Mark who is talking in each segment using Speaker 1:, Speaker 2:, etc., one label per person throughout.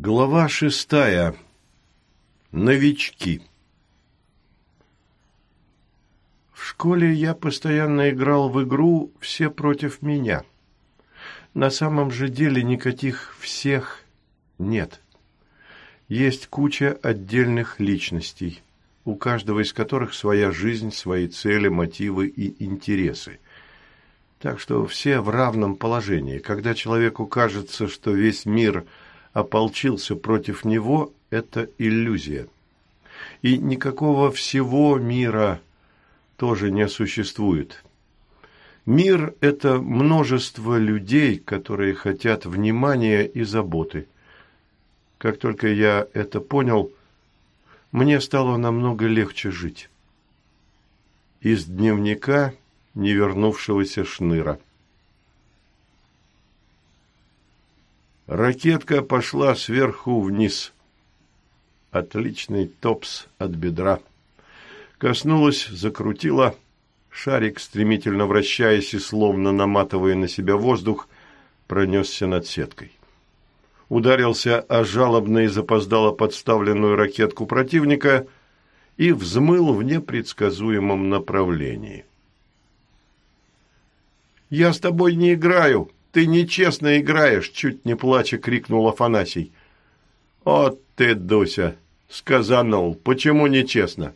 Speaker 1: Глава шестая. Новички. В школе я постоянно играл в игру «Все против меня». На самом же деле никаких «всех» нет. Есть куча отдельных личностей, у каждого из которых своя жизнь, свои цели, мотивы и интересы. Так что все в равном положении. Когда человеку кажется, что весь мир – ополчился против него, это иллюзия. И никакого всего мира тоже не существует. Мир – это множество людей, которые хотят внимания и заботы. Как только я это понял, мне стало намного легче жить. Из дневника невернувшегося шныра. Ракетка пошла сверху вниз. Отличный топс от бедра. Коснулась, закрутила. Шарик, стремительно вращаясь и словно наматывая на себя воздух, пронесся над сеткой. Ударился о жалобно и запоздало подставленную ракетку противника и взмыл в непредсказуемом направлении. «Я с тобой не играю!» Ты нечестно играешь!» – чуть не плача крикнул Афанасий. «От ты, Дуся!» – сказанул. «Почему нечестно?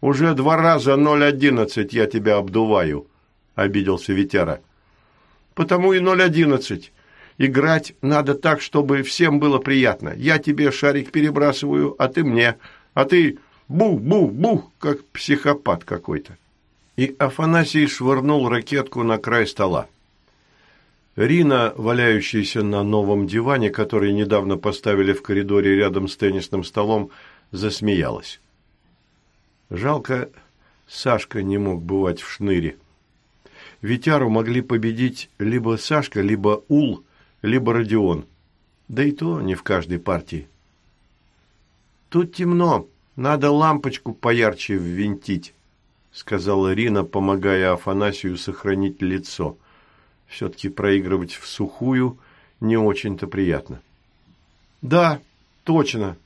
Speaker 1: Уже два раза ноль одиннадцать я тебя обдуваю!» – обиделся Витяра. «Потому и ноль одиннадцать. Играть надо так, чтобы всем было приятно. Я тебе шарик перебрасываю, а ты мне. А ты бух-бух-бух, как психопат какой-то». И Афанасий швырнул ракетку на край стола. Рина, валяющаяся на новом диване, который недавно поставили в коридоре рядом с теннисным столом, засмеялась. Жалко, Сашка не мог бывать в шныре. Витяру могли победить либо Сашка, либо Ул, либо Родион. Да и то не в каждой партии. «Тут темно, надо лампочку поярче ввинтить», — сказала Рина, помогая Афанасию сохранить лицо. Все-таки проигрывать в сухую не очень-то приятно. «Да, точно.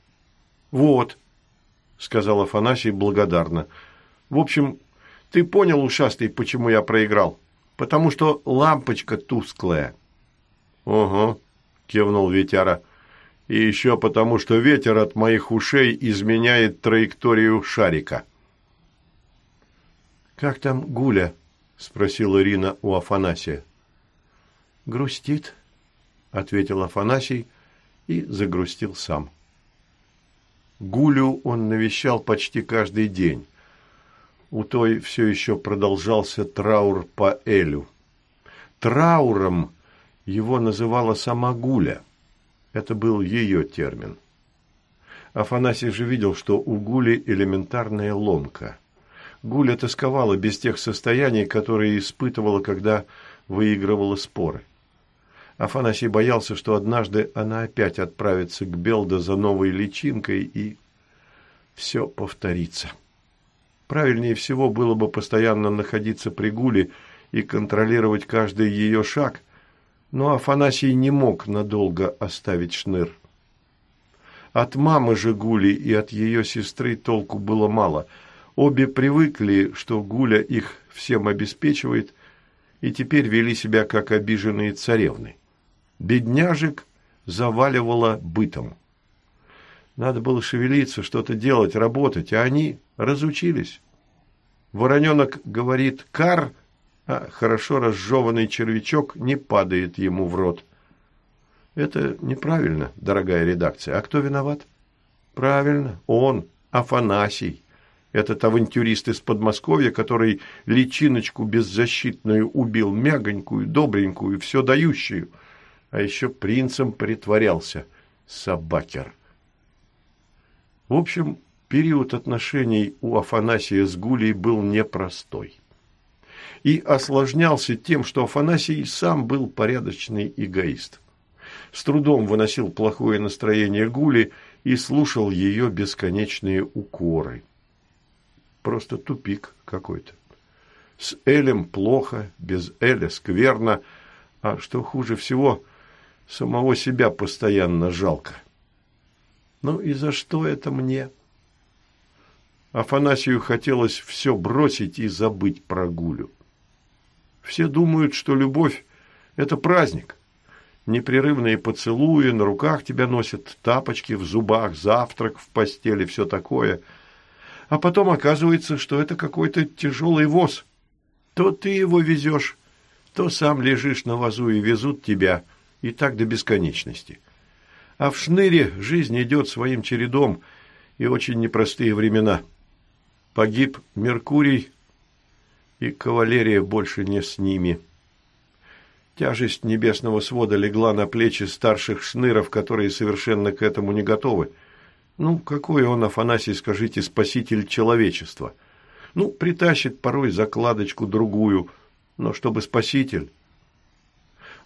Speaker 1: Вот», — сказал Афанасий благодарно. «В общем, ты понял, ушастый, почему я проиграл? Потому что лампочка тусклая». «Угу», — кивнул Ветяра. «И еще потому, что ветер от моих ушей изменяет траекторию шарика».
Speaker 2: «Как там Гуля?» – спросила Ирина у Афанасия. «Грустит», — ответил Афанасий и загрустил сам.
Speaker 1: Гулю он навещал почти каждый день. У той все еще продолжался траур по Элю. Трауром его называла сама Гуля. Это был ее термин. Афанасий же видел, что у Гули элементарная ломка. Гуля тосковала без тех состояний, которые испытывала, когда выигрывала споры. Афанасий боялся, что однажды она опять отправится к Белда за новой личинкой, и все повторится. Правильнее всего было бы постоянно находиться при Гуле и контролировать каждый ее шаг, но Афанасий не мог надолго оставить шныр. От мамы же Гули и от ее сестры толку было мало. Обе привыкли, что Гуля их всем обеспечивает, и теперь вели себя как обиженные царевны. Бедняжек заваливало бытом. Надо было шевелиться, что-то делать, работать, а они разучились. Вороненок говорит «кар», а хорошо разжеванный червячок не падает ему в рот. Это неправильно, дорогая редакция. А кто виноват? Правильно, он, Афанасий. Этот авантюрист из Подмосковья, который личиночку беззащитную убил, мягонькую, добренькую, все дающую – а еще принцем притворялся. Собакер. В общем, период отношений у Афанасия с Гулей был непростой. И осложнялся тем, что Афанасий сам был порядочный эгоист. С трудом выносил плохое настроение Гули и слушал ее бесконечные укоры. Просто тупик какой-то. С Элем плохо, без Эля скверно, а что хуже всего – Самого себя постоянно жалко. Ну и за что это мне? Афанасию хотелось все бросить и забыть про Гулю. Все думают, что любовь – это праздник. Непрерывные поцелуи, на руках тебя носят тапочки, в зубах завтрак, в постели, все такое. А потом оказывается, что это какой-то тяжелый воз. То ты его везешь, то сам лежишь на вазу и везут тебя, и так до бесконечности. А в шныре жизнь идет своим чередом, и очень непростые времена. Погиб Меркурий, и кавалерия больше не с ними. Тяжесть небесного свода легла на плечи старших шныров, которые совершенно к этому не готовы. Ну, какой он, Афанасий, скажите, спаситель человечества? Ну, притащит порой закладочку другую, но чтобы спаситель.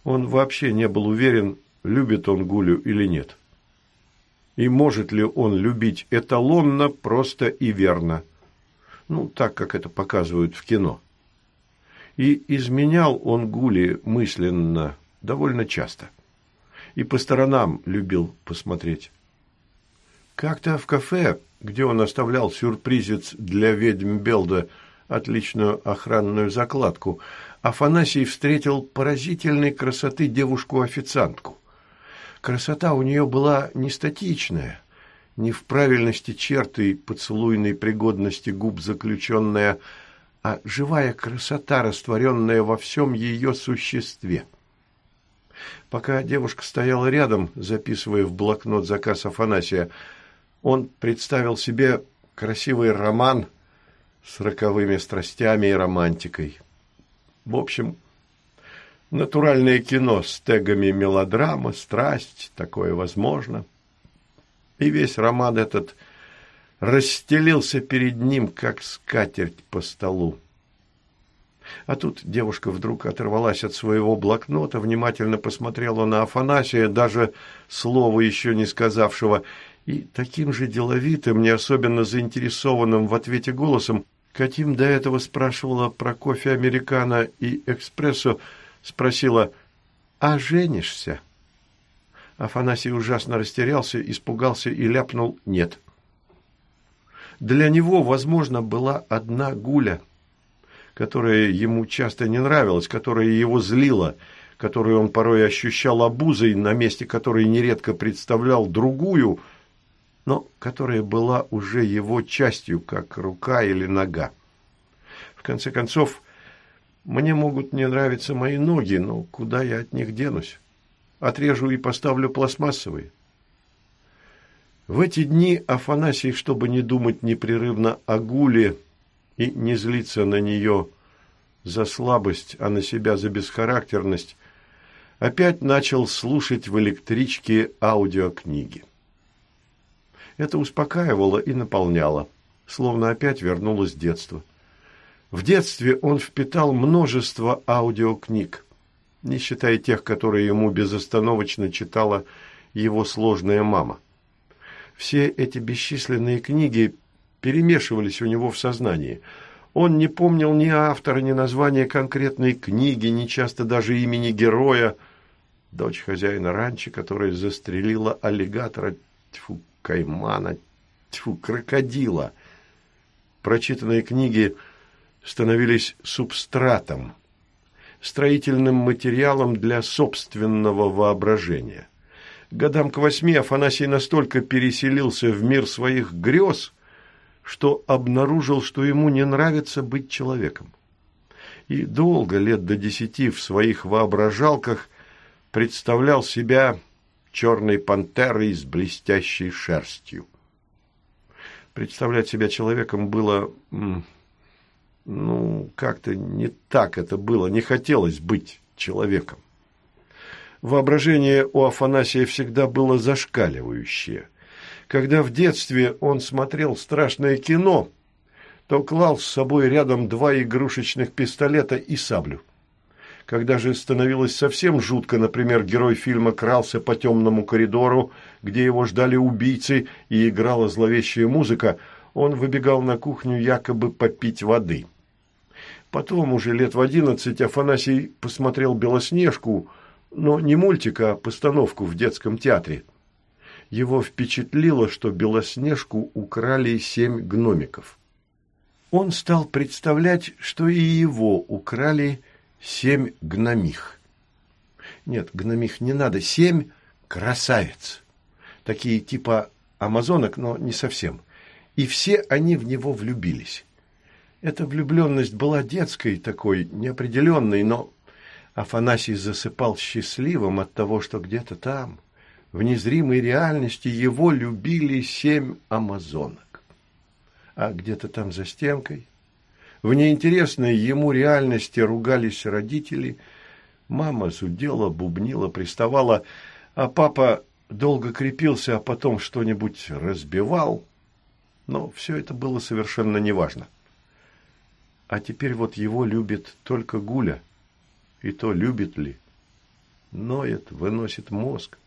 Speaker 1: Он вообще не был уверен, любит он Гулю или нет. И может ли он любить эталонно, просто и верно. Ну, так, как это показывают в кино. И изменял он Гули мысленно довольно часто. И по сторонам любил посмотреть. Как-то в кафе, где он оставлял сюрпризец для ведьм Белда, отличную охранную закладку, Афанасий встретил поразительной красоты девушку-официантку. Красота у нее была не статичная, не в правильности черты поцелуйной пригодности губ заключенная, а живая красота, растворенная во всем ее существе. Пока девушка стояла рядом, записывая в блокнот заказ Афанасия, он представил себе красивый роман с роковыми страстями и романтикой. В общем, натуральное кино с тегами мелодрама, страсть, такое возможно. И весь роман этот – расстелился перед ним, как скатерть по столу. А тут девушка вдруг оторвалась от своего блокнота, внимательно посмотрела на Афанасия, даже слова еще не сказавшего, и таким же деловитым, не особенно заинтересованным в ответе голосом, каким до этого спрашивала про кофе американо и экспрессо, спросила «А женишься?» Афанасий ужасно растерялся, испугался и ляпнул «нет». Для него, возможно, была одна гуля, которая ему часто не нравилась, которая его злила, которую он порой ощущал обузой, на месте которой нередко представлял другую, но которая была уже его частью, как рука или нога. В конце концов, мне могут не нравиться мои ноги, но куда я от них денусь? Отрежу и поставлю пластмассовые. В эти дни Афанасий, чтобы не думать непрерывно о Гуле и не злиться на нее за слабость, а на себя за бесхарактерность, опять начал слушать в электричке аудиокниги. Это успокаивало и наполняло, словно опять вернулось детство. В детстве он впитал множество аудиокниг, не считая тех, которые ему безостановочно читала его сложная мама. Все эти бесчисленные книги перемешивались у него в сознании. Он не помнил ни автора, ни названия конкретной книги, ни часто даже имени героя. Дочь хозяина ранчо, которая застрелила аллигатора, тьфу, каймана, тьфу, крокодила. Прочитанные книги становились субстратом, строительным материалом для собственного воображения годам к восьми Афанасий настолько переселился в мир своих грез, что обнаружил, что ему не нравится быть человеком. И долго, лет до десяти, в своих воображалках представлял себя черной пантерой с блестящей шерстью. Представлять себя человеком было, ну, как-то не так это было, не хотелось быть человеком. Воображение у Афанасия всегда было зашкаливающее. Когда в детстве он смотрел страшное кино, то клал с собой рядом два игрушечных пистолета и саблю. Когда же становилось совсем жутко, например, герой фильма крался по темному коридору, где его ждали убийцы и играла зловещая музыка, он выбегал на кухню якобы попить воды. Потом, уже лет в одиннадцать, Афанасий посмотрел «Белоснежку», но не мультик, а постановку в детском театре. его впечатлило, что Белоснежку украли семь гномиков. Он стал представлять, что и его украли семь гномих. Нет, гномих не надо, семь красавиц. Такие типа амазонок, но не совсем. И все они в него влюбились. Эта влюбленность была детской такой, неопределенной, но Афанасий засыпал счастливым от того, что где-то там, в незримой реальности, его любили семь амазонок. А где-то там за стенкой, в неинтересной ему реальности ругались родители, мама зудела, бубнила, приставала, а папа долго крепился, а потом что-нибудь разбивал. Но все это было совершенно неважно. А теперь вот его любит только Гуля. И то любит ли? Ноет, выносит мозг.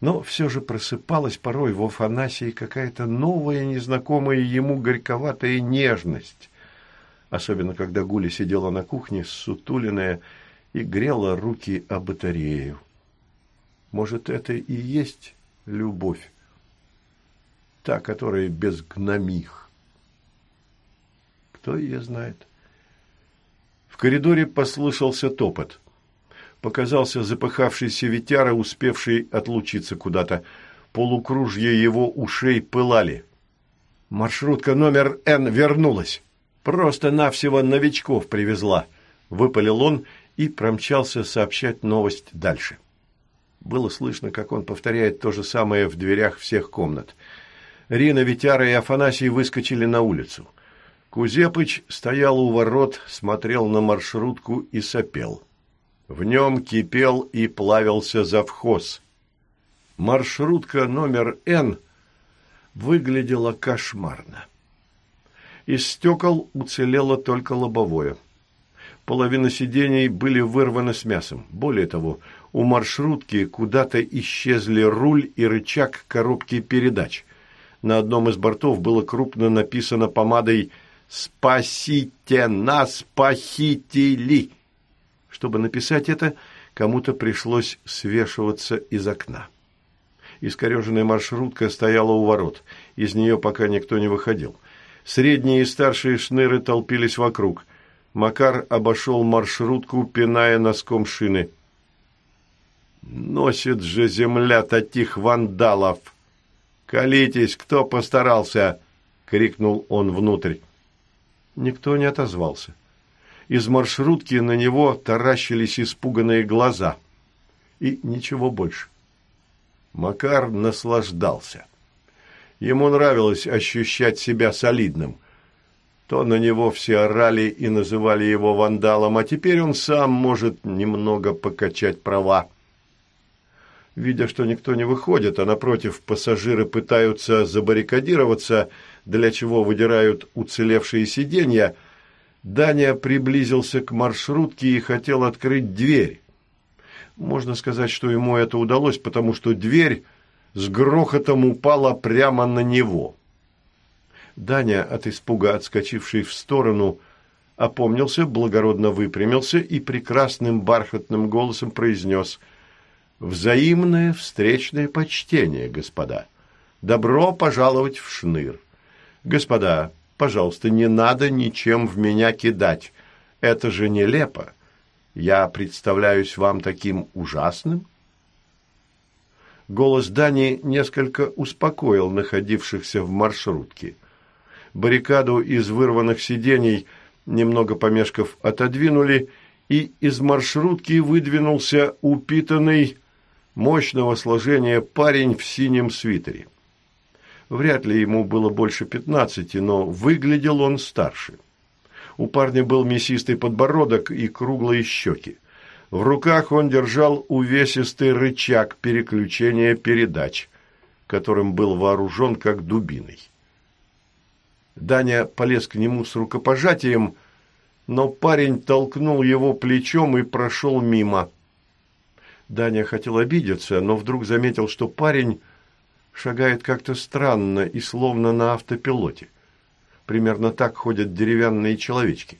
Speaker 1: Но все же просыпалась порой в Афанасии какая-то новая, незнакомая ему горьковатая нежность. Особенно, когда Гуля сидела на кухне, сутуленная, и грела руки о батарею. Может, это и есть любовь? Та, которая без гномих кто ее знает. В коридоре послышался топот. Показался запыхавшийся ветяра, успевший отлучиться куда-то. Полукружья его ушей пылали. Маршрутка номер Н вернулась. Просто-навсего новичков привезла. Выпалил он и промчался сообщать новость дальше. Было слышно, как он повторяет то же самое в дверях всех комнат. Рина, Витяра и Афанасий выскочили на улицу. Кузепыч стоял у ворот, смотрел на маршрутку и сопел. В нем кипел и плавился завхоз. Маршрутка номер «Н» выглядела кошмарно. Из стекол уцелело только лобовое. Половина сидений были вырваны с мясом. Более того, у маршрутки куда-то исчезли руль и рычаг коробки передач. На одном из бортов было крупно написано помадой «Спасите нас, похитили!» Чтобы написать это, кому-то пришлось свешиваться из окна. Искореженная маршрутка стояла у ворот. Из нее пока никто не выходил. Средние и старшие шныры толпились вокруг. Макар обошел маршрутку, пиная носком шины. «Носит же земля таких вандалов!» «Колитесь, кто постарался!» — крикнул он внутрь. Никто не отозвался. Из маршрутки на него таращились испуганные глаза. И ничего больше. Макар наслаждался. Ему нравилось ощущать себя солидным. То на него все орали и называли его вандалом, а теперь он сам может немного покачать права. Видя, что никто не выходит, а напротив пассажиры пытаются забаррикадироваться, для чего выдирают уцелевшие сиденья, Даня приблизился к маршрутке и хотел открыть дверь. Можно сказать, что ему это удалось, потому что дверь с грохотом упала прямо на него. Даня, от испуга отскочивший в сторону, опомнился, благородно выпрямился и прекрасным бархатным голосом произнес «Взаимное встречное почтение, господа! Добро пожаловать в Шныр! Господа, пожалуйста, не надо ничем в меня кидать. Это же нелепо. Я представляюсь вам таким ужасным?» Голос Дани несколько успокоил находившихся в маршрутке. Баррикаду из вырванных сидений, немного помешков, отодвинули, и из маршрутки выдвинулся упитанный, мощного сложения парень в синем свитере. Вряд ли ему было больше пятнадцати, но выглядел он старше. У парня был мясистый подбородок и круглые щеки. В руках он держал увесистый рычаг переключения передач, которым был вооружен как дубиной. Даня полез к нему с рукопожатием, но парень толкнул его плечом и прошел мимо. Даня хотел обидеться, но вдруг заметил, что парень шагает как-то странно и словно на автопилоте. Примерно так ходят деревянные человечки.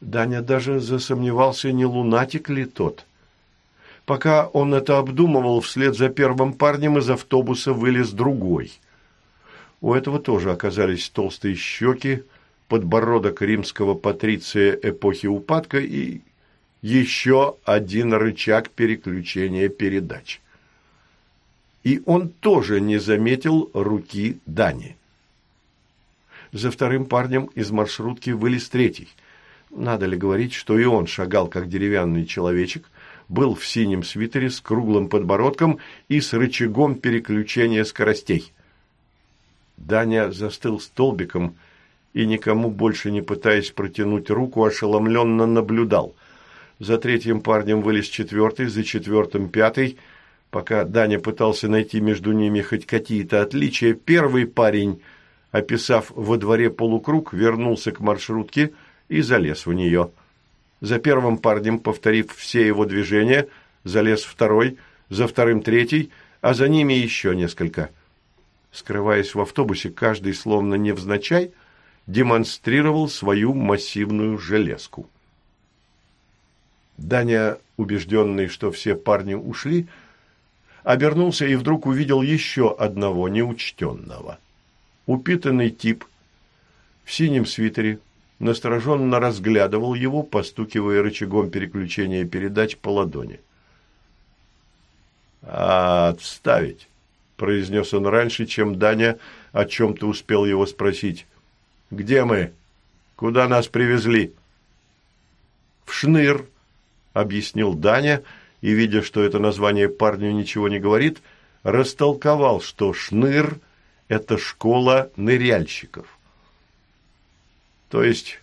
Speaker 1: Даня даже засомневался, не лунатик ли тот. Пока он это обдумывал, вслед за первым парнем из автобуса вылез другой. У этого тоже оказались толстые щеки, подбородок римского патриция эпохи упадка и еще один рычаг переключения передач. И он тоже не заметил руки Дани. За вторым парнем из маршрутки вылез третий. Надо ли говорить, что и он шагал, как деревянный человечек, был в синем свитере с круглым подбородком и с рычагом переключения скоростей. Даня застыл столбиком и, никому больше не пытаясь протянуть руку, ошеломленно наблюдал. За третьим парнем вылез четвертый, за четвертым пятый. Пока Даня пытался найти между ними хоть какие-то отличия, первый парень – описав во дворе полукруг, вернулся к маршрутке и залез в нее. За первым парнем, повторив все его движения, залез второй, за вторым третий, а за ними еще несколько. Скрываясь в автобусе, каждый, словно невзначай, демонстрировал свою массивную железку. Даня, убежденный, что все парни ушли, обернулся и вдруг увидел еще одного неучтенного – Упитанный тип в синем свитере настороженно разглядывал его, постукивая рычагом переключения передач по ладони. «Отставить!» – произнес он раньше, чем Даня о чем-то успел его спросить. «Где мы? Куда нас привезли?» «В Шныр», – объяснил Даня, и, видя, что это название парню ничего не говорит, растолковал, что Шныр – это школа ныряльщиков. То есть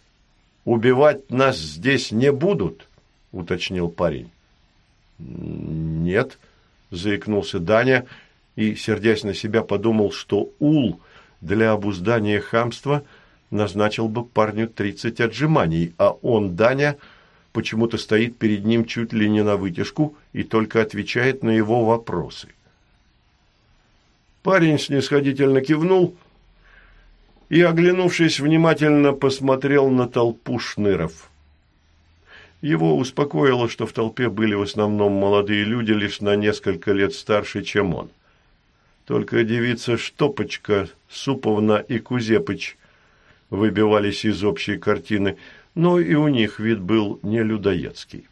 Speaker 1: убивать нас здесь не будут, уточнил парень. Нет, заикнулся Даня и, сердясь на себя, подумал, что ул для обуздания хамства назначил бы парню тридцать отжиманий, а он, Даня, почему-то стоит перед ним чуть ли не на вытяжку и только отвечает на его вопросы. Парень снисходительно кивнул и, оглянувшись, внимательно посмотрел на толпу шныров. Его успокоило, что в толпе были в основном молодые люди, лишь на несколько лет старше, чем он. Только девица Штопочка, Суповна и Кузепыч выбивались из общей картины, но и у них вид был не людоедский.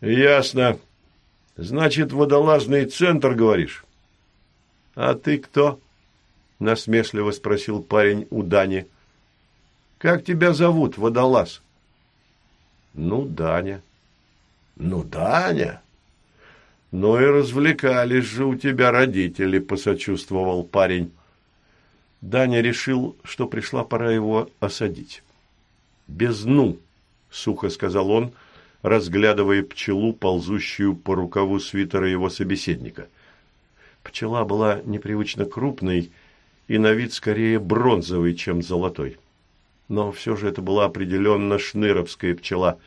Speaker 1: «Ясно. Значит, водолазный центр, говоришь?» «А ты кто?» – насмешливо спросил парень у Дани. «Как тебя зовут, водолаз?» «Ну, Даня». «Ну, Даня?» «Ну и развлекались же у тебя родители», – посочувствовал парень. Даня решил, что пришла пора его осадить. «Без «ну», – сухо сказал он, разглядывая пчелу, ползущую по рукаву свитера его собеседника – Пчела была непривычно крупной и на вид скорее бронзовой, чем золотой. Но все же это была определенно шныровская пчела.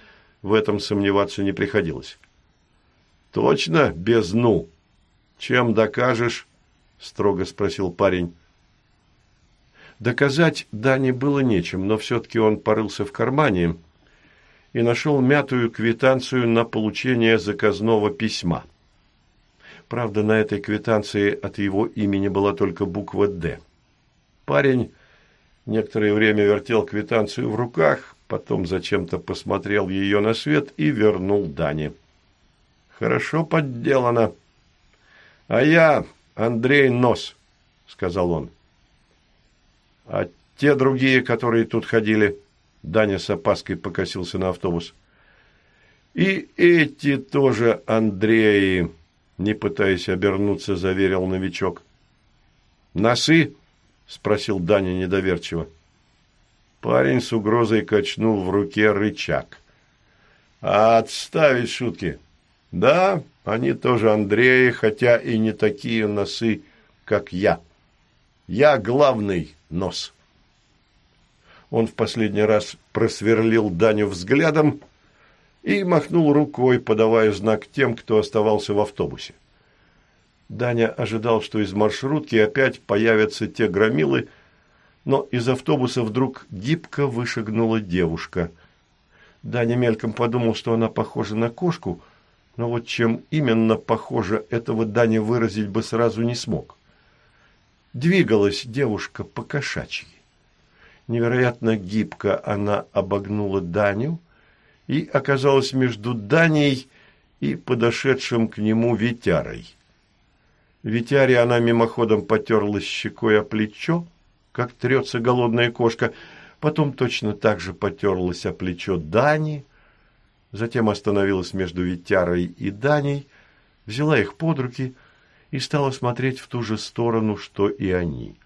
Speaker 1: В этом сомневаться не приходилось. «Точно без «ну»? Чем докажешь?» – строго спросил парень. Доказать Дане было нечем, но все-таки он порылся в кармане и нашел мятую квитанцию на получение заказного письма. Правда, на этой квитанции от его имени была только буква «Д». Парень некоторое время вертел квитанцию в руках, потом зачем-то посмотрел ее на свет и вернул Дане. «Хорошо подделано. А я Андрей Нос», — сказал он. «А те другие, которые тут ходили?» Даня с опаской покосился на автобус. «И эти тоже Андреи», не пытаясь обернуться, заверил новичок. «Носы?» – спросил Даня недоверчиво. Парень с угрозой качнул в руке рычаг. «А отставить шутки!» «Да, они тоже Андреи, хотя и не такие носы, как я. Я главный нос». Он в последний раз просверлил Даню взглядом и махнул рукой, подавая знак тем, кто оставался в автобусе. Даня ожидал, что из маршрутки опять появятся те громилы, но из автобуса вдруг гибко вышагнула девушка. Даня мельком подумал, что она похожа на кошку, Но вот чем именно похоже, этого Даня выразить бы сразу не смог. Двигалась девушка по-кошачьи. Невероятно гибко она обогнула Даню и оказалась между Даней и подошедшим к нему Витярой. Витяре она мимоходом потерлась щекой о плечо, как трется голодная кошка, потом точно так же потерлась о плечо Дани, затем остановилась между Витярой и Даней, взяла их под руки и стала смотреть в ту же сторону, что и они.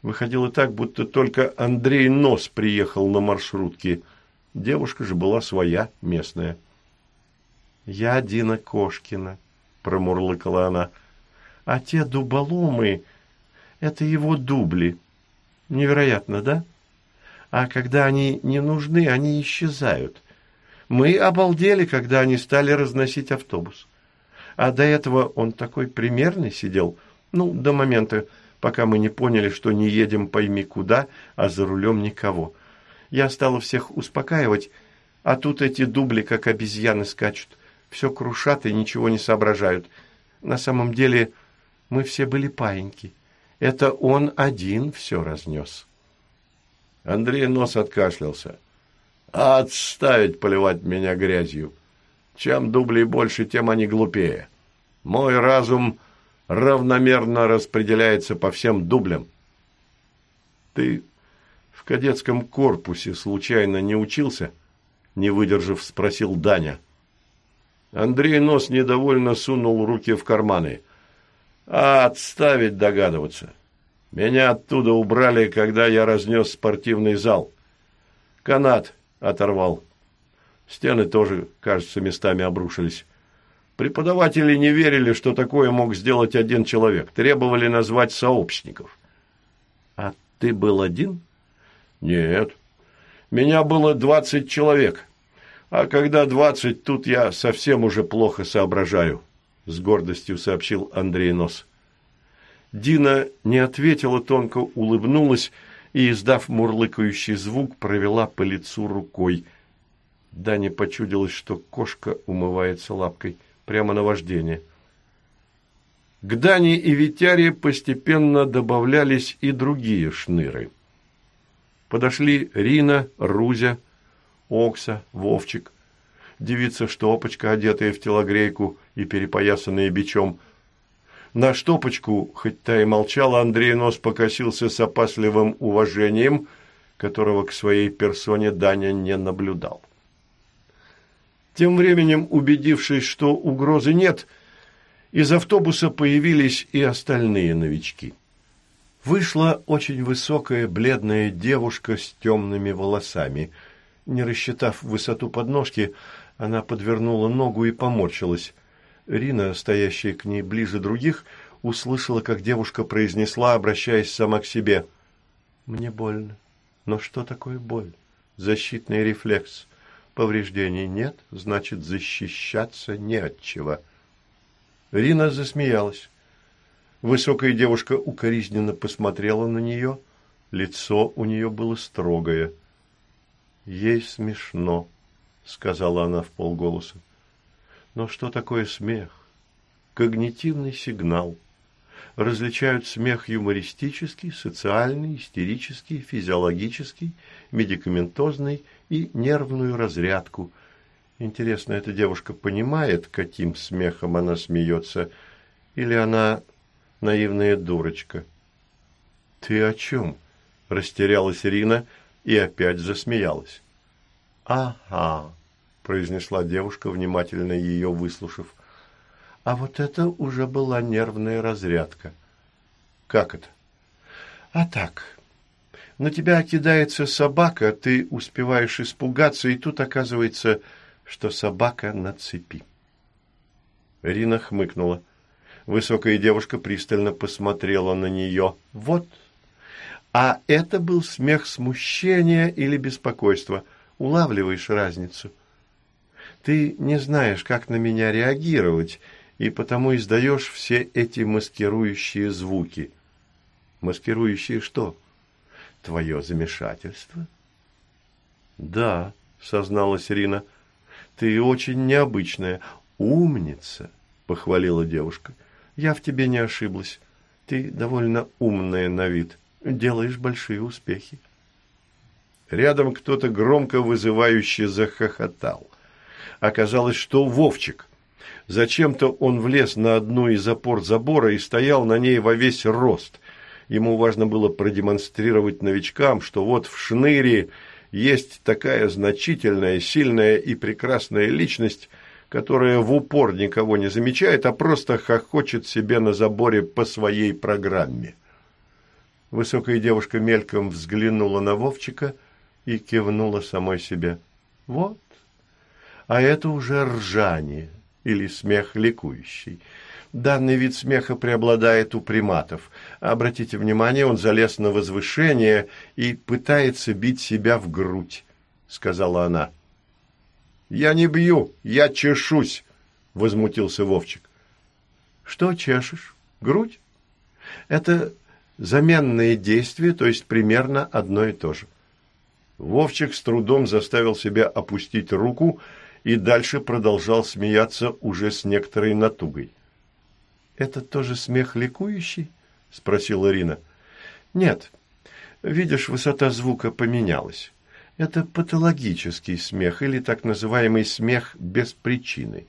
Speaker 1: Выходило так, будто только Андрей Нос приехал на маршрутке. Девушка же была своя, местная. «Я Дина Кошкина», — промурлыкала она. «А те дуболомы — это его дубли. Невероятно, да? А когда они не нужны, они исчезают. Мы обалдели, когда они стали разносить автобус. А до этого он такой примерный сидел, ну, до момента, пока мы не поняли, что не едем пойми куда, а за рулем никого. Я стала всех успокаивать, а тут эти дубли, как обезьяны, скачут. Все крушат и ничего не соображают. На самом деле мы все были паиньки. Это он один все разнес.
Speaker 2: Андрей нос откашлялся. Отставить поливать меня грязью. Чем дублей больше, тем они глупее. Мой разум равномерно распределяется по всем дублям.
Speaker 1: Ты в кадетском корпусе случайно не учился? Не выдержав, спросил Даня.
Speaker 2: Андрей Нос недовольно сунул руки в карманы. А отставить догадываться. Меня оттуда убрали, когда я разнес спортивный зал. Канат оторвал. Стены тоже, кажется, местами обрушились. Преподаватели не верили, что такое мог сделать один человек. Требовали назвать сообщников.
Speaker 1: А ты был один?
Speaker 2: Нет. Меня было двадцать человек. А когда двадцать, тут я совсем уже плохо соображаю, с гордостью сообщил Андрей Нос.
Speaker 1: Дина не ответила, тонко улыбнулась и, издав мурлыкающий звук, провела по лицу рукой. Дане почудилось, что кошка умывается лапкой прямо на вождение. К Дане и Витяре постепенно добавлялись и другие шныры. Подошли Рина, Рузя, Окса, Вовчик, девица Штопочка, одетая в телогрейку и перепоясанная бичом. На Штопочку, хоть та и молчала, Андрей Нос покосился с опасливым уважением, которого к своей персоне Даня не наблюдал. Тем временем, убедившись, что угрозы нет, из автобуса появились и остальные новички. Вышла очень высокая бледная девушка с темными волосами. Не рассчитав высоту подножки, она подвернула ногу и поморщилась. Рина, стоящая к ней ближе других, услышала, как девушка произнесла, обращаясь сама к себе. «Мне больно. Но что такое боль? Защитный рефлекс. Повреждений нет, значит, защищаться не от чего. Рина засмеялась. Высокая девушка укоризненно посмотрела на нее. Лицо у нее было строгое. «Ей смешно», — сказала она в полголоса. «Но что такое смех? Когнитивный сигнал. Различают смех юмористический, социальный, истерический, физиологический, медикаментозный и нервную разрядку. Интересно, эта девушка понимает, каким смехом она смеется, или она наивная дурочка? «Ты о чем?» – растерялась Ирина и опять засмеялась. «Ага», – произнесла девушка, внимательно ее выслушав. «А вот это уже была нервная разрядка». «Как это?» «А так, на тебя кидается собака, ты успеваешь испугаться, и тут оказывается, что собака на цепи. Рина хмыкнула. Высокая девушка пристально посмотрела на нее. Вот. А это был смех смущения или беспокойства. Улавливаешь разницу? Ты не знаешь, как на меня реагировать, и потому издаешь все эти маскирующие звуки. Маскирующие что? твое замешательство? Да, созналась Рина. Ты очень необычная. Умница, похвалила девушка. Я в тебе не ошиблась. Ты довольно умная на вид. Делаешь большие успехи.
Speaker 2: Рядом кто-то громко вызывающе захохотал. Оказалось, что Вовчик. Зачем-то он влез на одну из опор забора и стоял на ней во весь рост. Ему важно было продемонстрировать новичкам, что вот в шныре есть такая значительная, сильная и прекрасная личность, которая в упор никого не замечает, а просто хохочет себе на заборе по своей программе. Высокая девушка мельком взглянула на Вовчика и кивнула самой себе. Вот, а это уже ржание или смех ликующий. Данный вид смеха преобладает у приматов. Обратите внимание, он залез на возвышение и пытается бить себя в грудь, сказала она. Я не бью, я чешусь, возмутился Вовчик.
Speaker 1: Что чешешь? Грудь? Это заменные действия, то есть примерно одно и то же.
Speaker 2: Вовчик с трудом заставил себя опустить руку и дальше продолжал смеяться уже с некоторой натугой.
Speaker 1: «Это тоже смех ликующий?» – спросила Ирина. «Нет. Видишь, высота звука поменялась. Это патологический смех или так называемый смех без причины.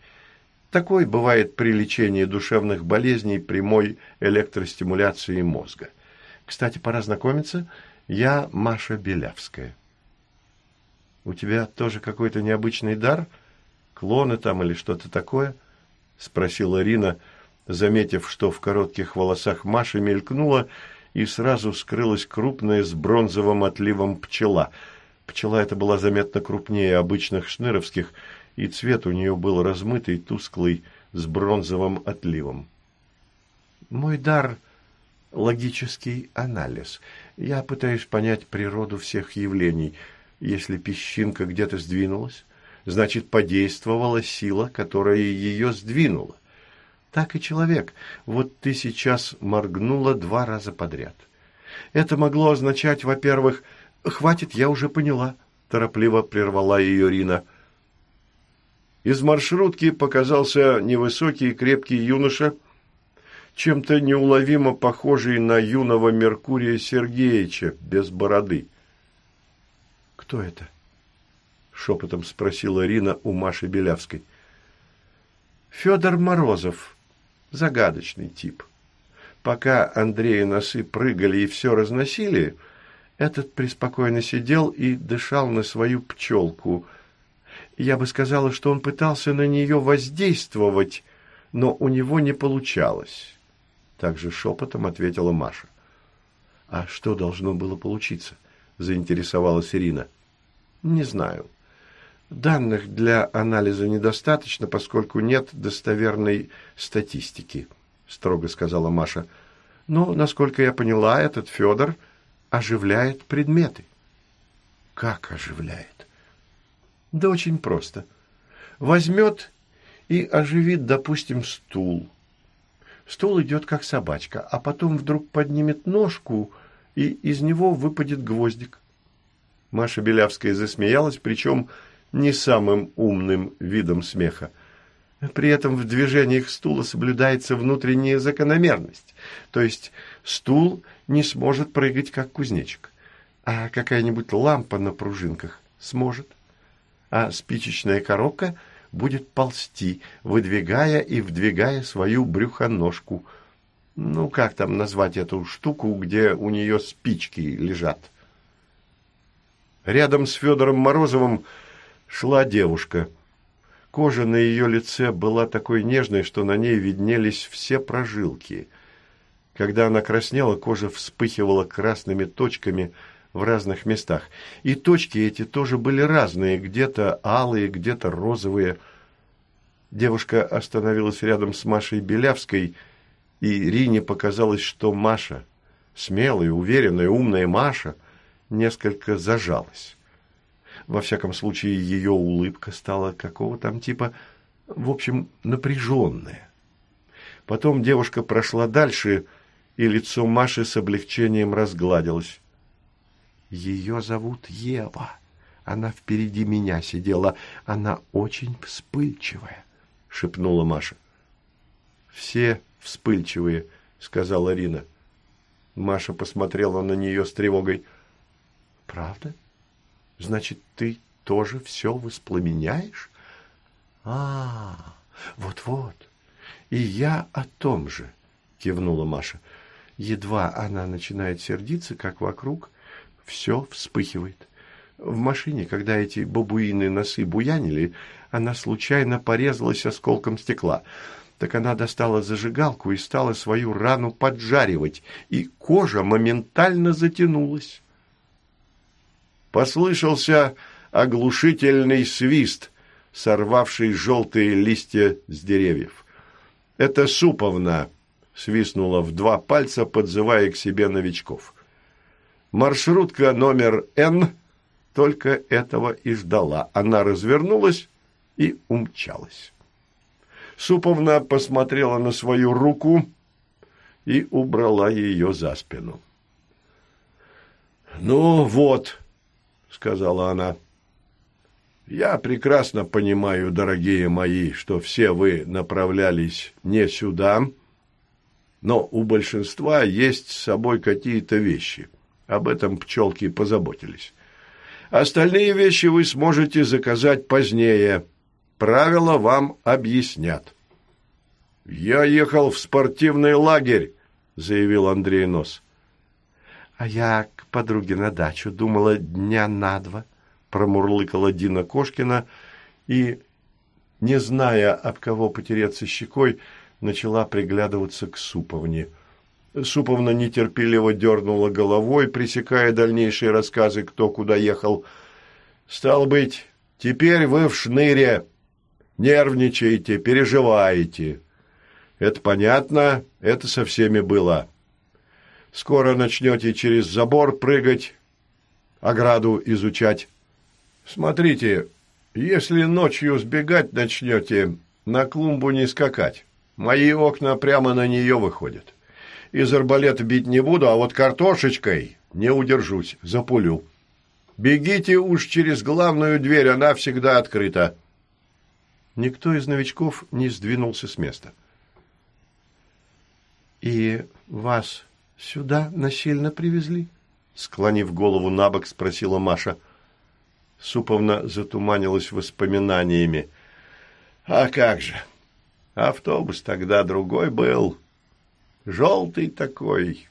Speaker 1: Такой бывает при лечении душевных болезней прямой электростимуляции мозга. Кстати, пора знакомиться. Я Маша Белявская». «У тебя тоже какой-то необычный дар? Клоны там или что-то такое?» – спросила Ирина – заметив, что в коротких волосах Маши мелькнула и сразу скрылась крупная с бронзовым отливом пчела. Пчела эта была заметно крупнее обычных шныровских, и цвет у нее был размытый, тусклый, с бронзовым отливом. «Мой дар — логический анализ. Я пытаюсь понять природу всех явлений. Если песчинка где-то сдвинулась, значит, подействовала сила, которая ее сдвинула так и человек. Вот ты сейчас моргнула два раза подряд. Это могло означать, во-первых, «Хватит, я уже поняла», – торопливо прервала ее Рина.
Speaker 2: Из маршрутки показался невысокий крепкий юноша, чем-то неуловимо похожий на юного Меркурия Сергеевича без бороды.
Speaker 1: «Кто это?» – шепотом спросила Рина у Маши Белявской. «Федор Морозов», загадочный тип. Пока Андрей и носы прыгали и все разносили, этот преспокойно сидел и дышал на свою пчелку. Я бы сказала, что он пытался на нее воздействовать, но у него не получалось. Также шепотом ответила Маша. «А что должно было получиться?» – заинтересовалась Ирина. «Не знаю. Данных для анализа недостаточно, поскольку нет достоверной статистики, строго сказала Маша. Но, насколько я поняла, этот Федор оживляет предметы. Как оживляет? Да очень просто. Возьмет и оживит, допустим, стул. Стул идет как собачка, а потом вдруг поднимет ножку, и из него выпадет гвоздик. Маша Белявская засмеялась, причем не самым умным видом смеха. При этом в движениях стула соблюдается внутренняя закономерность, то есть стул не сможет прыгать, как кузнечик, а какая-нибудь лампа на пружинках сможет, а спичечная коробка будет ползти, выдвигая и вдвигая свою брюхоножку. Ну, как там назвать эту штуку, где у нее спички лежат? Рядом с Федором Морозовым шла девушка. Кожа на ее лице была такой нежной, что на ней виднелись все прожилки. Когда она краснела, кожа вспыхивала красными точками в разных местах. И точки эти тоже были разные, где-то алые, где-то розовые. Девушка остановилась рядом с Машей Белявской, и Рине показалось, что Маша, смелая, уверенная, умная Маша, несколько зажалась. Во всяком случае, ее улыбка стала какого там типа, в общем, напряженная. Потом девушка прошла дальше, и лицо Маши с облегчением разгладилось. «Ее зовут Ева. Она впереди меня сидела. Она очень вспыльчивая, — шепнула Маша. Все вспыльчивые, — сказала Рина. Маша посмотрела на нее с тревогой. «Правда? Значит, ты тоже все воспламеняешь? А, вот-вот. И я о том же, кивнула Маша. Едва она начинает сердиться, как вокруг все вспыхивает. В машине, когда эти бабуины носы буянили, она случайно порезалась осколком стекла. Так она достала зажигалку и стала свою рану поджаривать, и кожа моментально затянулась. Послышался оглушительный свист, сорвавший желтые листья с деревьев. Это Суповна свистнула в два пальца, подзывая к себе новичков. Маршрутка номер «Н» только этого и ждала. Она развернулась и умчалась. Суповна посмотрела на свою руку и убрала ее за спину. «Ну вот», — сказала она, — «я прекрасно понимаю, дорогие мои, что все вы направлялись не сюда, но у большинства есть с собой какие-то вещи. Об этом пчелки позаботились. Остальные вещи вы сможете заказать позднее. Правила вам объяснят. «Я ехал в спортивный лагерь», — заявил Андрей Нос. «А я к подруге на дачу думала дня на два», — промурлыкала Дина Кошкина и, не зная, об кого потереться щекой, начала приглядываться к Суповне — Суповна нетерпеливо дернула головой, пресекая дальнейшие рассказы, кто куда ехал. «Стал быть, теперь вы в шныре. Нервничаете, переживаете. Это понятно, это со всеми было. Скоро начнете через забор прыгать, ограду изучать. Смотрите, если ночью сбегать начнете, на клумбу не скакать. Мои окна прямо на нее выходят. Из арбалета бить не буду, а вот картошечкой не удержусь, запулю. Бегите уж через главную дверь, она всегда открыта. Никто из новичков не сдвинулся с места. «И вас сюда насильно привезли?» Склонив голову на бок, спросила Маша. Суповна затуманилась воспоминаниями. «А как же! Автобус тогда другой был желтый такой.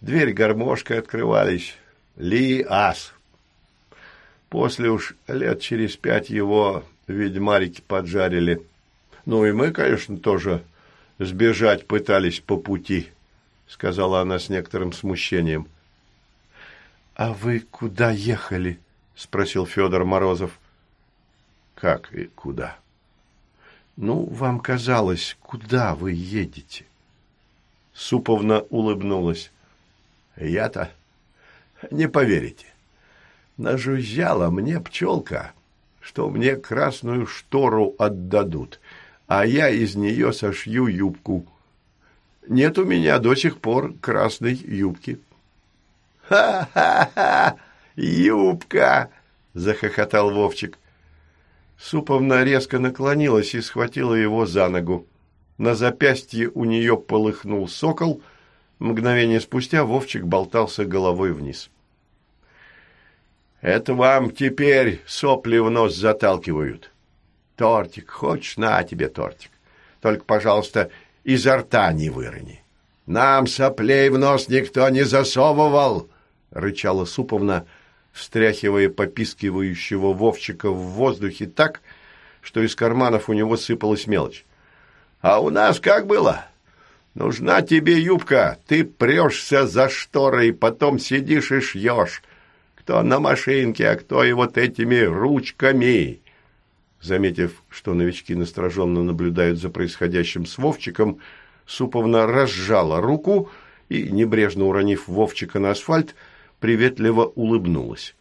Speaker 1: Дверь гармошкой открывались. Ли-ас. После уж лет через пять его ведьмарики поджарили. Ну и мы, конечно, тоже сбежать пытались по пути, сказала она с некоторым смущением. А вы куда ехали? спросил Федор Морозов. Как и куда? Ну, вам казалось, куда вы едете? Суповна улыбнулась. Я-то не поверите. Нажужжала мне пчелка, что мне красную штору отдадут, а я из нее сошью юбку. Нет у меня до сих пор красной юбки. «Ха-ха-ха! Юбка!» – захохотал Вовчик. Суповна резко наклонилась и схватила его за ногу. На запястье у нее полыхнул сокол. Мгновение спустя Вовчик болтался головой вниз. «Это вам теперь сопли в нос заталкивают. Тортик, хочешь, на тебе тортик. Только, пожалуйста, изо рта не вырони. Нам соплей в нос никто не засовывал!» — рычала Суповна, встряхивая попискивающего Вовчика в воздухе так, что из карманов у него сыпалась мелочь. А у нас как было? Нужна тебе юбка, ты прешься за шторой, потом сидишь и шьешь. Кто на машинке, а кто и вот этими ручками. Заметив, что новички настороженно наблюдают за происходящим с Вовчиком, Суповна разжала руку и, небрежно уронив Вовчика на асфальт, приветливо улыбнулась.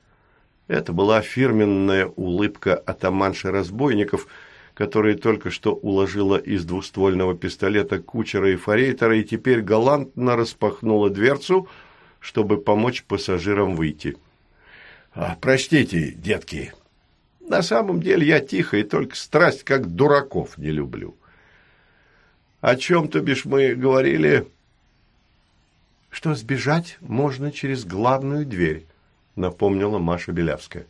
Speaker 1: Это была фирменная улыбка атаманши разбойников – которая только что уложила из двуствольного пистолета кучера и форейтера и теперь галантно распахнула дверцу, чтобы помочь пассажирам выйти.
Speaker 2: А, простите, детки, на самом деле я тихо и только страсть как дураков не люблю. О чем-то бишь мы говорили,
Speaker 1: что сбежать можно через главную дверь, напомнила Маша Белявская.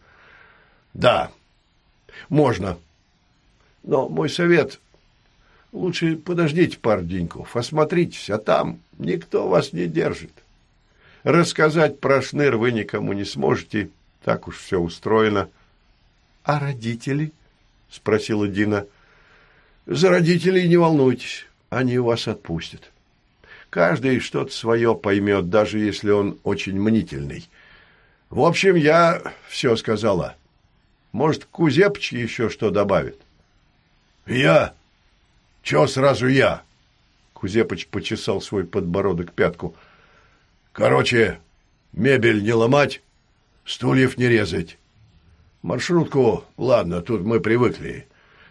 Speaker 2: Да, можно. Но мой совет лучше подождите пару деньков, осмотритесь, а там никто вас не держит. Рассказать про шныр вы никому не сможете, так уж все устроено.
Speaker 1: — А родители? — спросила Дина.
Speaker 2: — За родителей не волнуйтесь, они вас отпустят. Каждый что-то свое поймет, даже если он очень мнительный. В общем, я все сказала. Может, Кузепч еще что добавит? — Я? Че сразу я? Кузепыч почесал свой подбородок пятку. — Короче, мебель не ломать, стульев не резать. Маршрутку, ладно, тут мы привыкли.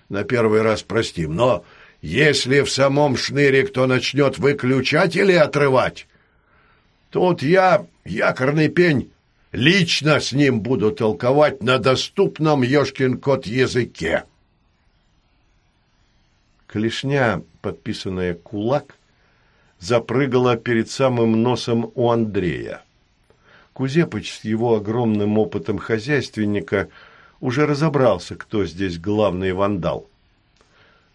Speaker 2: На первый раз простим, но если в самом шныре кто начнет выключать или отрывать, тут я, якорный пень, лично с ним буду толковать на доступном ёшкин кот языке.
Speaker 1: Клешня, подписанная «Кулак», запрыгала перед самым носом у Андрея. Кузепыч с его огромным опытом хозяйственника уже разобрался, кто здесь главный вандал.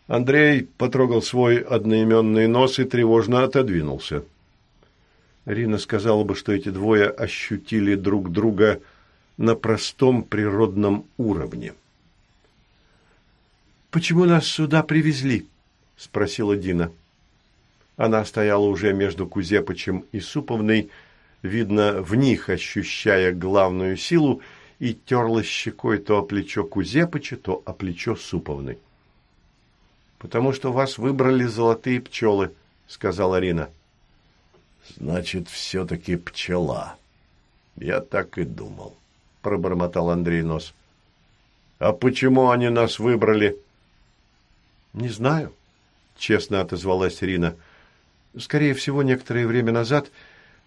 Speaker 1: Андрей потрогал свой одноименный нос и тревожно отодвинулся. Рина сказала бы, что эти двое ощутили друг друга на простом природном уровне. «Почему нас сюда привезли?» – спросила Дина. Она стояла уже между Кузепычем и Суповной, видно, в них ощущая главную силу, и терла щекой то о плечо Кузепыча, то о плечо Суповны. «Потому что вас выбрали золотые пчелы», — сказала Рина.
Speaker 2: «Значит, все-таки пчела. Я так и думал», — пробормотал Андрей Нос. «А почему они нас выбрали?»
Speaker 1: «Не знаю», — честно отозвалась Рина. «Скорее всего, некоторое время назад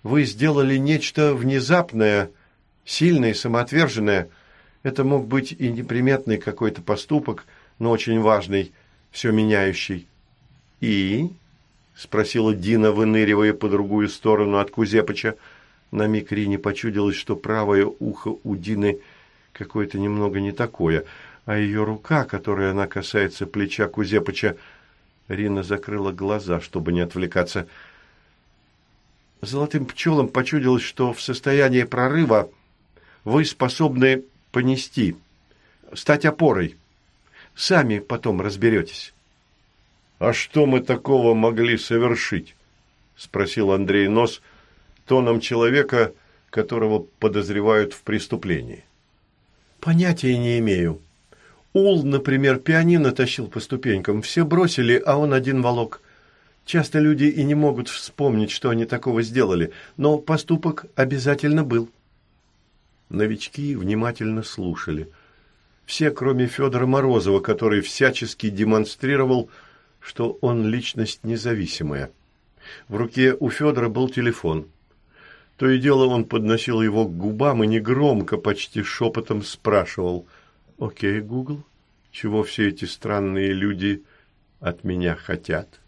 Speaker 1: вы сделали нечто внезапное, сильное и самоотверженное. Это мог быть и неприметный какой-то поступок, но очень важный, все меняющий. И?» — спросила Дина, выныривая по другую сторону от Кузепыча. На миг Рине почудилось, что правое ухо у Дины какое-то немного не такое, а ее рука, которой она касается плеча Кузепыча, Рина закрыла глаза, чтобы не отвлекаться — Золотым пчелам почудилось, что в состоянии прорыва вы способны понести, стать опорой. Сами потом разберетесь.
Speaker 2: — А что мы такого могли совершить? — спросил Андрей Нос тоном человека, которого подозревают в преступлении.
Speaker 1: — Понятия не имею. Ул, например, пианино тащил по ступенькам. Все бросили, а он один волок. Часто люди и не могут вспомнить, что они такого сделали, но поступок обязательно был. Новички внимательно слушали. Все, кроме Федора Морозова, который всячески демонстрировал, что он личность независимая. В руке у Федора был телефон. То и дело он подносил его к губам и негромко, почти шепотом спрашивал «Окей, Гугл, чего все эти странные люди от меня хотят?»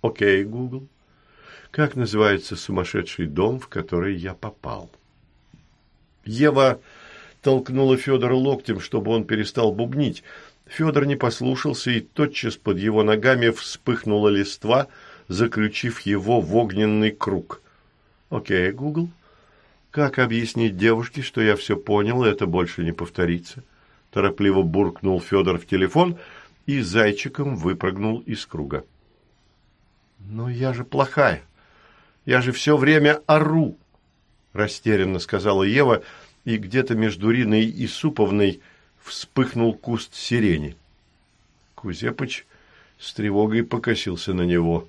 Speaker 1: Окей, Гугл. Как называется сумасшедший дом, в который я попал? Ева толкнула Федора локтем, чтобы он перестал бубнить. Федор не послушался, и тотчас под его ногами вспыхнула листва, заключив его в огненный круг. «Окей, Гугл, как объяснить девушке, что я все понял, и это больше не повторится?» Торопливо буркнул Федор в телефон и зайчиком выпрыгнул из круга. «Но я же плохая. Я же все время ору!» Растерянно сказала Ева, и где-то между Риной и Суповной вспыхнул куст сирени. Кузепыч с тревогой покосился на него.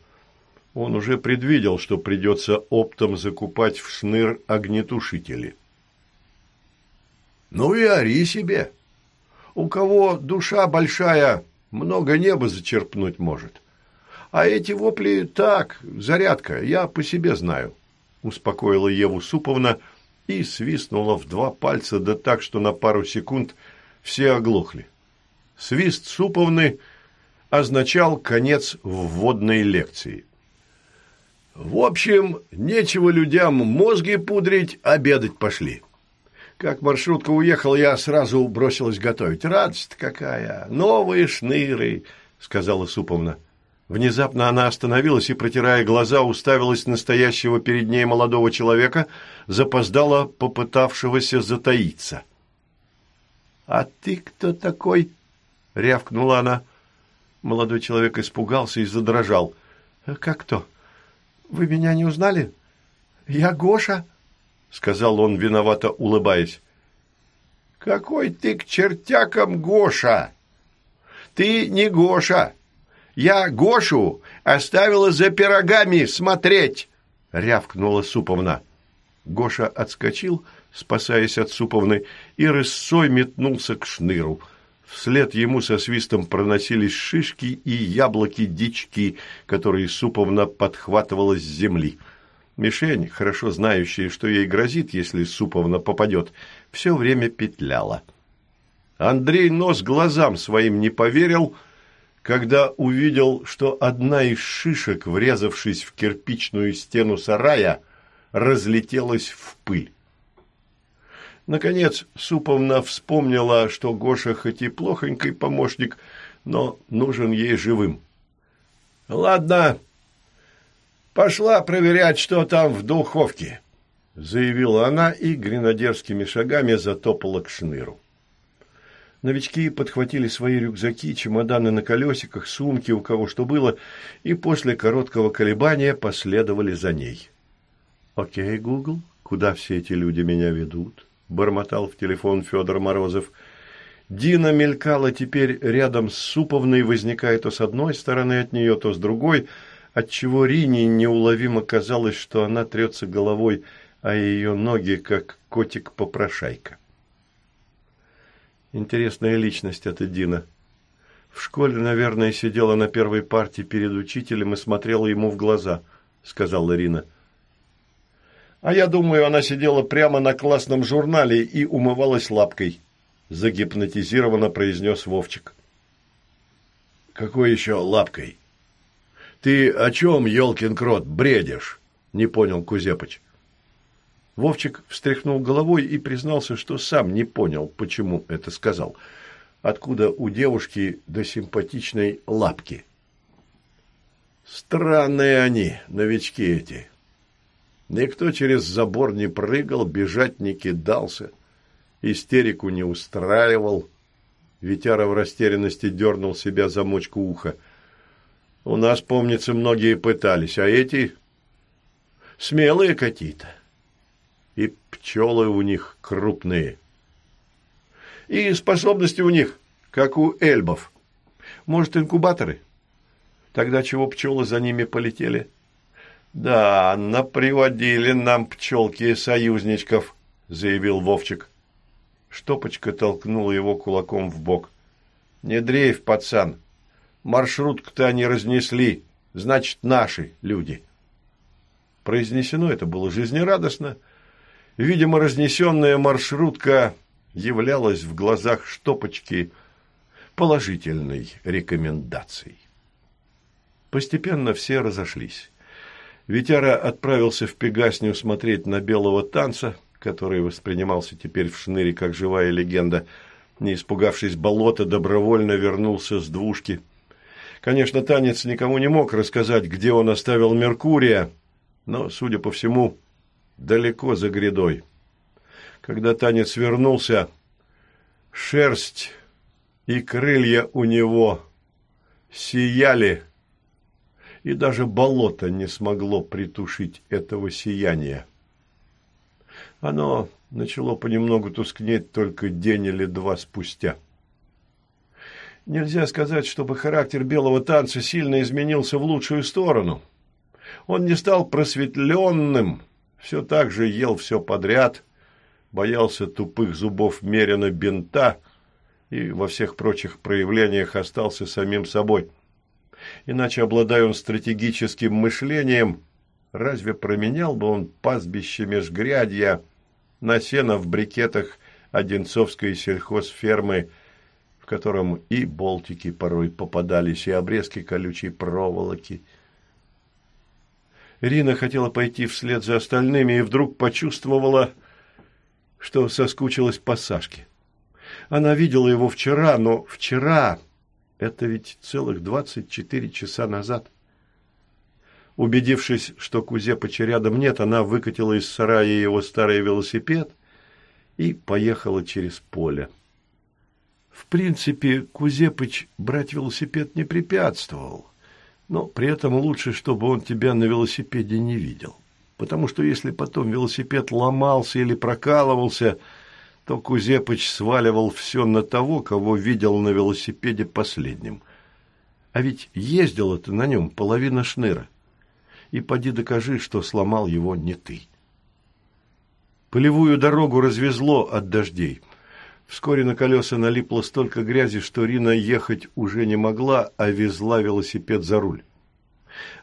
Speaker 1: Он уже предвидел, что придется оптом закупать в шныр огнетушители.
Speaker 2: «Ну и ори себе! У кого душа большая, много неба зачерпнуть может». А эти вопли так, зарядка, я по себе знаю, успокоила Еву Суповна
Speaker 1: и свистнула в два пальца, да так, что на пару секунд все оглохли. Свист Суповны означал конец вводной лекции. В общем, нечего людям мозги пудрить, обедать пошли. Как маршрутка уехала, я сразу бросилась готовить. Радость какая! Новые шныры, сказала Суповна. Внезапно она остановилась и, протирая глаза, уставилась настоящего перед ней молодого человека, запоздала попытавшегося затаиться. «А ты кто такой?» — рявкнула она. Молодой человек испугался и задрожал. «Как кто? Вы меня не узнали? Я Гоша», — сказал он, виновато улыбаясь. «Какой ты к чертякам Гоша? Ты не Гоша. Я Гошу оставила за пирогами смотреть», — рявкнула Суповна. Гоша отскочил, спасаясь от Суповны, и рысцой метнулся к шныру. Вслед ему со свистом проносились шишки и яблоки-дички, которые Суповна подхватывала с земли. Мишень, хорошо знающая, что ей грозит, если Суповна попадет, все время петляла. Андрей нос глазам своим не поверил, когда увидел, что одна из шишек, врезавшись в кирпичную стену сарая, разлетелась в пыль. Наконец Суповна вспомнила, что Гоша хоть и плохонький помощник, но нужен ей живым. «Ладно, пошла проверять, что там в духовке», — заявила она и гренадерскими шагами затопала к шныру. Новички подхватили свои рюкзаки, чемоданы на колесиках, сумки, у кого что было, и после короткого колебания последовали за ней. «Окей, Гугл, куда все эти люди меня ведут?» – бормотал в телефон Федор Морозов. Дина мелькала теперь рядом с Суповной, возникая то с одной стороны от нее, то с другой, отчего Рине неуловимо казалось, что она трется головой о ее ноги, как котик-попрошайка. Интересная личность эта Дина. В школе, наверное, сидела на первой парте перед учителем и смотрела ему в глаза, сказала Ирина. — а я думаю, она сидела прямо на классном журнале и умывалась лапкой, загипнотизированно произнес Вовчик. Какой еще лапкой? Ты о чем, елкин крот, бредишь? Не понял Кузепыч. Вовчик встряхнул головой и признался, что сам не понял, почему это сказал. Откуда у девушки до симпатичной лапки? Странные они, новички эти. Никто через забор не прыгал, бежать не кидался, истерику не устраивал. Витяра в растерянности дернул себя за мочку уха. У нас, помнится, многие пытались, а эти смелые какие-то. И пчелы у них крупные. И способности у них, как у эльбов. Может, инкубаторы? Тогда чего пчелы за ними полетели? — «Да, наприводили нам пчелки союзничков», — заявил Вовчик. Штопочка толкнула его кулаком в бок. «Не дрейф, пацан. Маршрутку-то они разнесли. Значит, наши люди». Произнесено это было жизнерадостно. Видимо, разнесенная маршрутка являлась в глазах Штопочки положительной рекомендацией. Постепенно все разошлись. Витяра отправился в Пегасню смотреть на белого танца, который воспринимался теперь в шныре как живая легенда. Не испугавшись болота, добровольно вернулся с двушки. Конечно, танец никому не мог рассказать, где он оставил Меркурия, но, судя по всему, далеко за грядой. Когда танец вернулся, шерсть и крылья у него сияли, и даже болото не смогло притушить этого сияния. Оно начало понемногу тускнеть только день или два спустя. Нельзя сказать, чтобы характер белого танца сильно изменился в лучшую сторону. Он не стал просветленным, все так же ел все подряд, боялся тупых зубов Мерина бинта и во всех прочих проявлениях остался самим собой – Иначе, обладая он стратегическим мышлением, разве променял бы он пастбище межгрядья на сено в брикетах Одинцовской сельхозфермы, в котором и болтики порой попадались, и обрезки колючей проволоки. Рина хотела пойти вслед за остальными и вдруг почувствовала, что соскучилась по Сашке. Она видела его вчера, но вчера – это ведь целых двадцать четыре часа назад. Убедившись, что Кузепыча рядом нет, она выкатила из сарая его старый велосипед и поехала через поле. В принципе, Кузепыч брать велосипед не препятствовал, но при этом лучше, чтобы он тебя на велосипеде не видел. Потому что если потом велосипед ломался или прокалывался – то Кузепыч сваливал все на того, кого видел на велосипеде последним. А ведь ездила-то на нем половина шныра. И поди докажи, что сломал его не ты. Полевую дорогу развезло от дождей. Вскоре на колеса налипло столько грязи, что Рина ехать уже не могла, а везла велосипед за руль.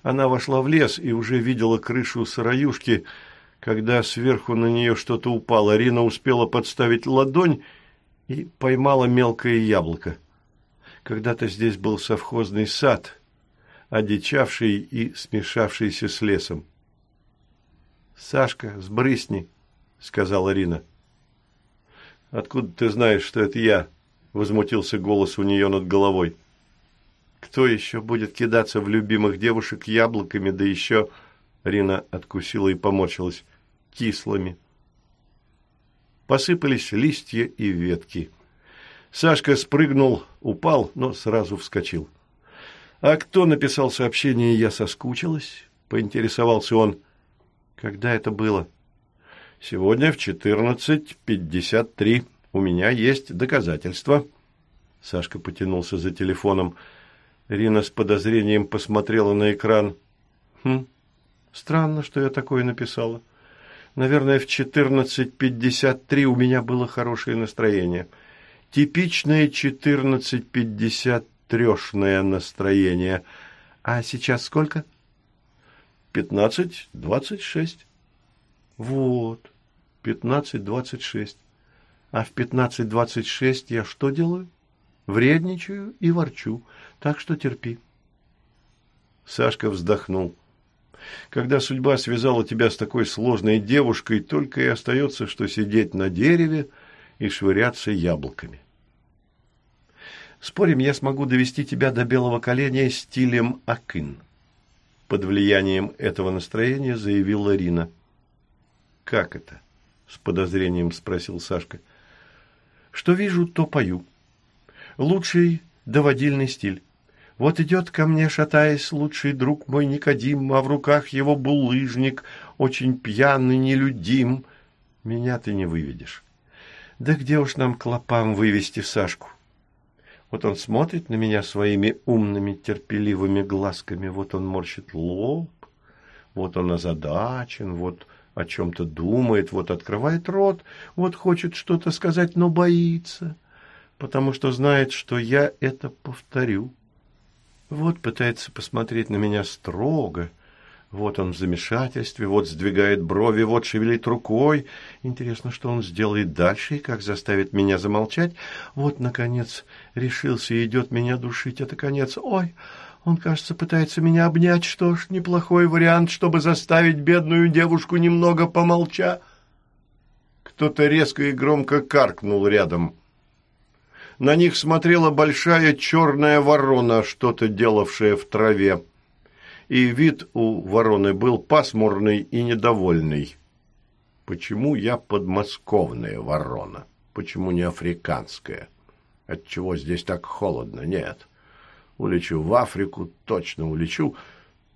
Speaker 1: Она вошла в лес и уже видела крышу сыроюшки, когда сверху на нее что-то упало, Рина успела подставить ладонь и поймала мелкое яблоко. Когда-то здесь был совхозный сад, одичавший и смешавшийся с лесом. «Сашка, сбрысни», — сказала Рина. «Откуда ты знаешь, что это я?» — возмутился голос у нее над головой. «Кто еще будет кидаться в любимых девушек яблоками, да еще...» Рина откусила и поморщилась кислыми. Посыпались листья и ветки. Сашка спрыгнул, упал, но сразу вскочил. «А кто написал сообщение «Я соскучилась»?» – поинтересовался он. «Когда это было?» «Сегодня в 14.53. У меня есть доказательства». Сашка потянулся за телефоном. Рина с подозрением посмотрела на экран. «Хм, странно, что я такое написала». Наверное, в 14.53 у меня было хорошее настроение. Типичное 14.53-шное настроение. А сейчас сколько? 15.26. Вот, 15.26. А в 15.26 я что делаю? Вредничаю и ворчу, так что терпи. Сашка вздохнул. Когда судьба связала тебя с такой сложной девушкой, только и остается, что сидеть на дереве и швыряться яблоками. Спорим, я смогу довести тебя до белого коленя стилем Акын. Под влиянием этого настроения заявила Рина. Как это? С подозрением спросил Сашка. Что вижу, то пою. Лучший доводильный стиль. Вот идет ко мне, шатаясь, лучший друг мой Никодим, а в руках его булыжник, очень пьяный, нелюдим. Меня ты не выведешь. Да где уж нам клопам вывести Сашку? Вот он смотрит на меня своими умными, терпеливыми глазками, вот он морщит лоб, вот он озадачен, вот о чем-то думает, вот открывает рот, вот хочет что-то сказать, но боится, потому что знает, что я это повторю. Вот пытается посмотреть на меня строго. Вот он в замешательстве, вот сдвигает брови, вот шевелит рукой. Интересно, что он сделает дальше и как заставит меня замолчать. Вот, наконец, решился и идет меня душить. Это конец. Ой, он, кажется, пытается меня обнять. Что ж, неплохой вариант, чтобы заставить бедную девушку немного помолчать. Кто-то резко и громко каркнул рядом. На них смотрела большая черная ворона, что-то делавшая в траве. И вид у вороны был пасмурный и недовольный. Почему я подмосковная ворона? Почему не африканская? Отчего здесь так холодно? Нет. Улечу в Африку, точно улечу.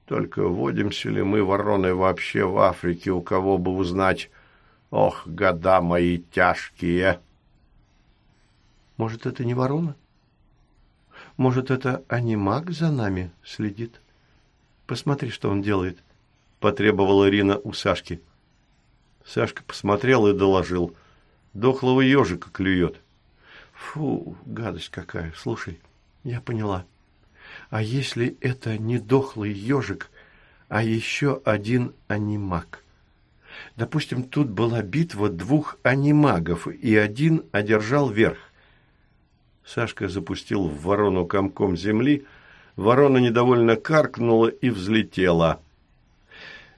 Speaker 1: Только водимся ли мы, вороны, вообще в Африке, у кого бы узнать? Ох, года мои тяжкие!» Может, это не ворона? Может, это анимак за нами следит? Посмотри, что он делает, потребовала Ирина у Сашки. Сашка посмотрел и доложил. Дохлого ежика клюет. Фу, гадость какая. Слушай, я поняла. А если это не дохлый ежик, а еще один анимак? Допустим, тут была битва двух анимагов, и один одержал верх. Сашка запустил в ворону комком земли, ворона недовольно каркнула и взлетела.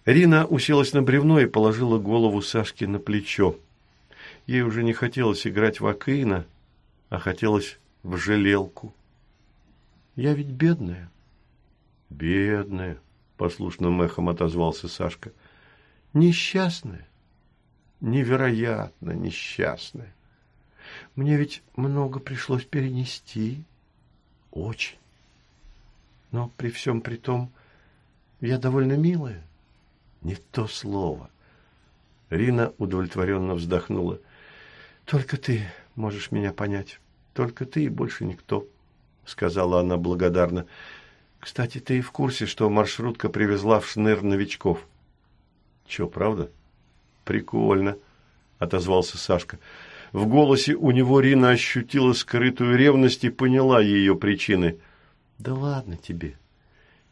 Speaker 1: Рина уселась на бревно и положила голову Сашке на плечо. Ей уже не хотелось играть в Акаина, а хотелось в жалелку. «Я ведь бедная». «Бедная», — послушным эхом отозвался Сашка. «Несчастная, невероятно несчастная. Мне ведь много пришлось перенести. Очень. Но при всем при том, я довольно милая. Не то слово. Рина удовлетворенно вздохнула. Только ты можешь меня понять. Только ты и больше никто, сказала она благодарно. Кстати, ты в курсе, что маршрутка привезла в Шныр новичков? Че, правда? Прикольно, отозвался Сашка. В голосе у него Рина ощутила скрытую ревность и поняла ее причины. «Да ладно тебе.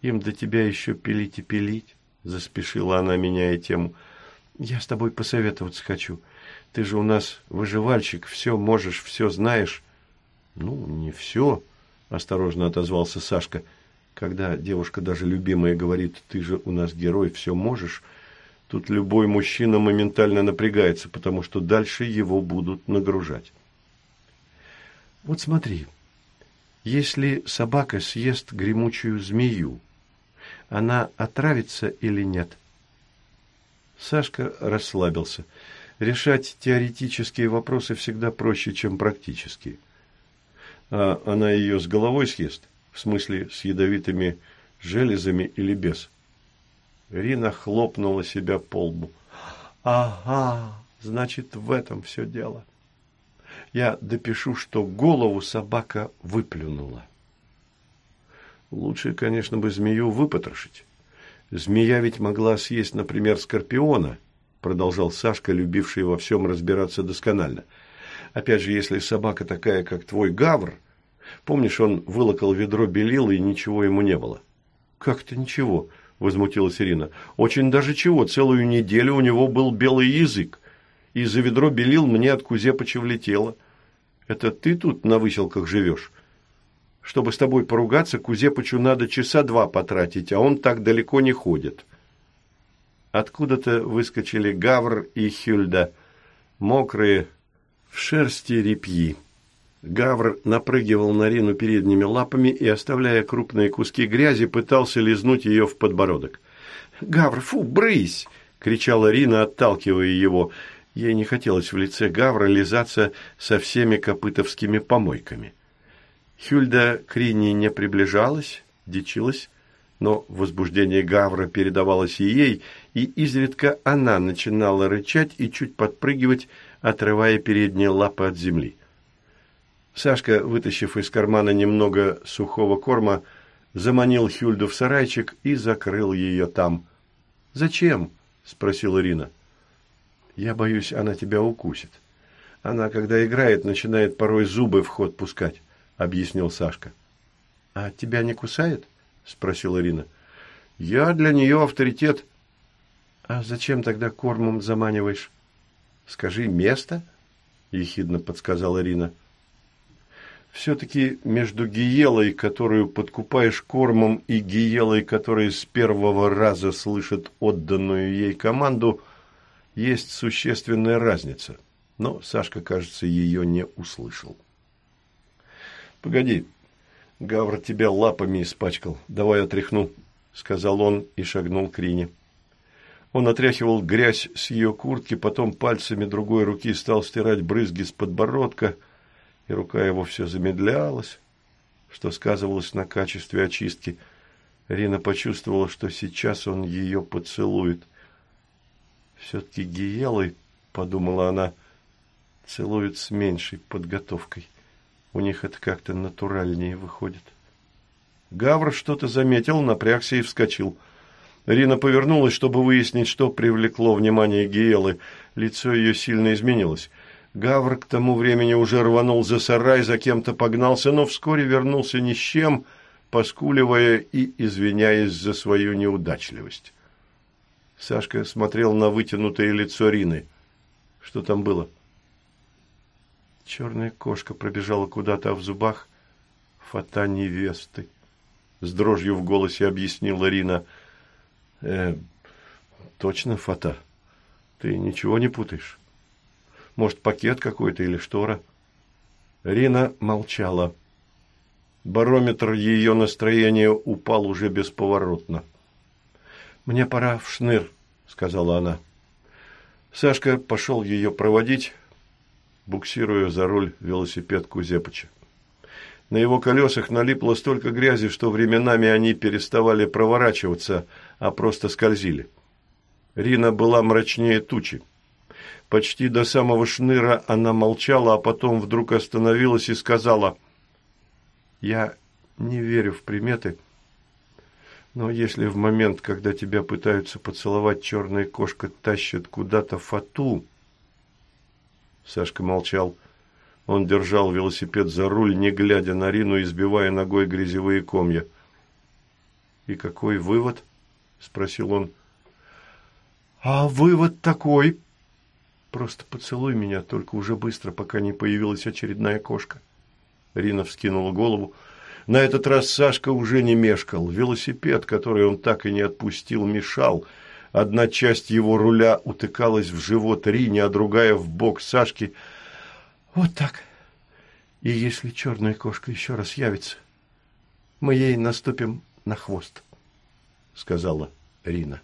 Speaker 1: Им до тебя еще пилить и пилить», – заспешила она, меняя тему. «Я с тобой посоветоваться хочу. Ты же у нас выживальщик, все можешь, все знаешь». «Ну, не все», – осторожно отозвался Сашка. «Когда девушка даже любимая говорит, ты же у нас герой, все можешь», – Тут любой мужчина моментально напрягается, потому что дальше его будут нагружать. Вот смотри, если собака съест гремучую змею, она отравится или нет? Сашка расслабился. Решать теоретические вопросы всегда проще, чем практические. А она ее с головой съест? В смысле, с ядовитыми железами или без? Рина хлопнула себя по лбу. «Ага, значит, в этом все дело. Я допишу, что голову собака выплюнула. Лучше, конечно, бы змею выпотрошить. Змея ведь могла съесть, например, скорпиона, продолжал Сашка, любивший во всем разбираться досконально. Опять же, если собака такая, как твой гавр, помнишь, он вылокал ведро белил, и ничего ему не было? Как-то ничего возмутилась Ирина. «Очень даже чего, целую неделю у него был белый язык, и за ведро белил мне от Кузепыча влетело. Это ты тут на выселках живешь? Чтобы с тобой поругаться, Кузепычу надо часа два потратить, а он так далеко не ходит». Откуда-то выскочили Гавр и Хюльда, мокрые, в шерсти репьи. Гавр напрыгивал на Рину передними лапами и, оставляя крупные куски грязи, пытался лизнуть ее в подбородок. «Гавр, фу, брысь!» – кричала Рина, отталкивая его. Ей не хотелось в лице Гавра лизаться со всеми копытовскими помойками. Хюльда к Рине не приближалась, дичилась, но возбуждение Гавра передавалось и ей, и изредка она начинала рычать и чуть подпрыгивать, отрывая передние лапы от земли. Сашка, вытащив из кармана немного сухого корма, заманил Хюльду в сарайчик и закрыл ее там. «Зачем?» – спросила Ирина. «Я боюсь, она тебя укусит. Она, когда играет, начинает порой зубы в ход пускать», – объяснил Сашка. «А тебя не кусает?» – спросила Ирина. «Я для нее авторитет». «А зачем тогда кормом заманиваешь?» «Скажи, место?» – ехидно подсказала Ирина. Все-таки между гиелой, которую подкупаешь кормом, и гиелой, которая с первого раза слышит отданную ей команду, есть существенная разница. Но Сашка, кажется, ее не услышал. «Погоди, Гавр тебя лапами испачкал. Давай отряхну», — сказал он и шагнул к Рине. Он отряхивал грязь с ее куртки, потом пальцами другой руки стал стирать брызги с подбородка — и рука его все замедлялась, что сказывалось на качестве очистки. Рина почувствовала, что сейчас он ее поцелует. «Все-таки Гиелой, — подумала она, — целует с меньшей подготовкой. У них это как-то натуральнее выходит». Гавр что-то заметил, напрягся и вскочил. Рина повернулась, чтобы выяснить, что привлекло внимание Гиелы. Лицо ее сильно изменилось. Гавр к тому времени уже рванул за сарай, за кем-то погнался, но вскоре вернулся ни с чем, поскуливая и извиняясь за свою неудачливость. Сашка смотрел на вытянутое лицо Рины. Что там было? Черная кошка пробежала куда-то, а в зубах фата невесты. С дрожью в голосе объяснила Рина. Э, точно фата? Ты ничего не путаешь? Может, пакет какой-то или штора? Рина молчала. Барометр ее настроения упал уже бесповоротно. «Мне пора в шныр», — сказала она. Сашка пошел ее проводить, буксируя за руль велосипед Кузепыча. На его колесах налипло столько грязи, что временами они переставали проворачиваться, а просто скользили. Рина была мрачнее тучи. Почти до самого шныра она молчала, а потом вдруг остановилась и сказала, «Я не верю в приметы, но если в момент, когда тебя пытаются поцеловать, черная кошка тащит куда-то фату...» Сашка молчал. Он держал велосипед за руль, не глядя на Рину, избивая ногой грязевые комья. «И какой вывод?» – спросил он. «А вывод такой. Просто поцелуй меня, только уже быстро, пока не появилась очередная кошка». Рина вскинула голову. На этот раз Сашка уже не мешкал. Велосипед, который он так и не отпустил, мешал. Одна часть его руля утыкалась в живот Рине, а другая в бок Сашки. «Вот так. И если черная кошка еще раз явится, мы ей наступим на хвост», — сказала Рина.